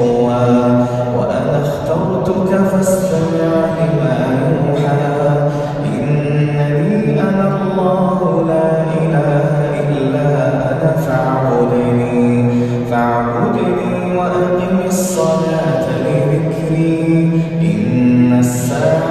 شقوا وأنا اخترتك فاستمع لما يوحى. إنني أنا الله لا إله إلا أنا فاعبدني فاعبدني وأقم الصلاة لذكري. إن الساعة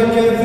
American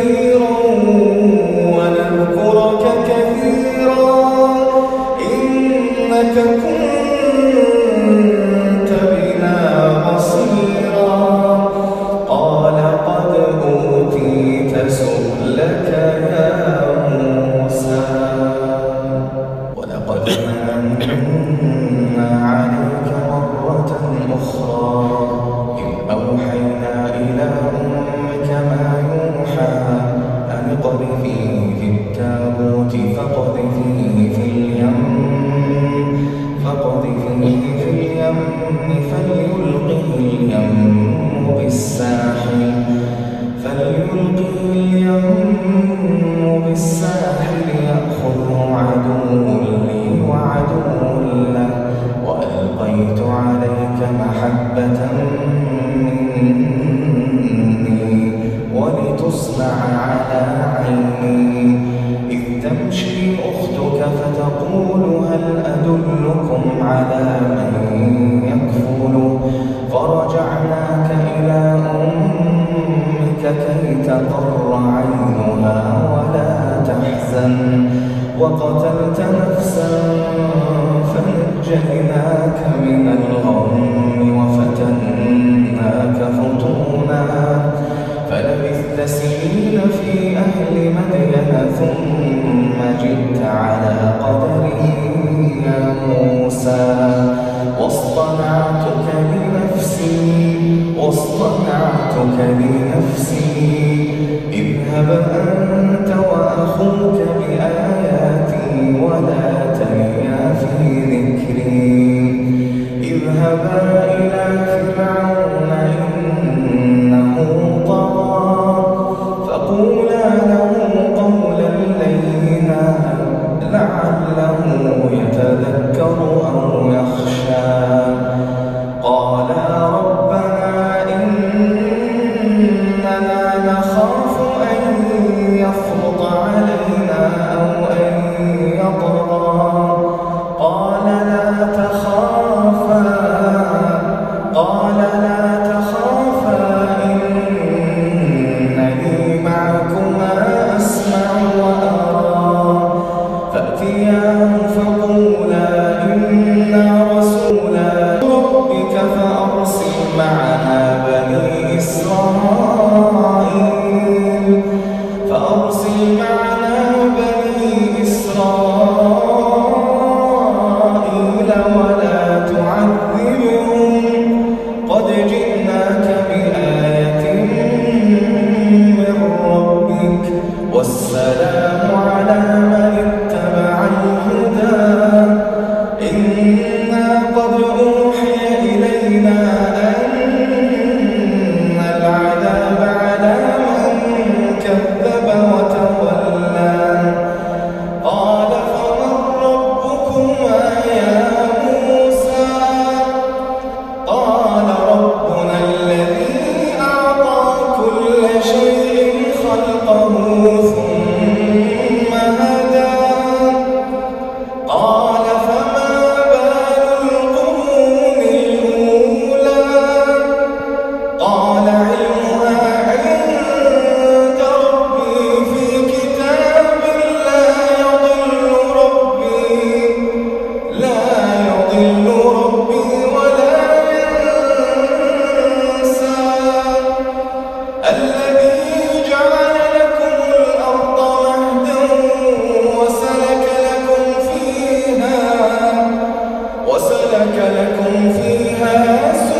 كلكم على من يكفل فرجعناك إلى أمك كي تقر عينها ولا تحزن. وقتلت نفسا فنجيناك من الغم. لنفسي اذهب أنت Lord, there, Jesus. لكم فيها سرور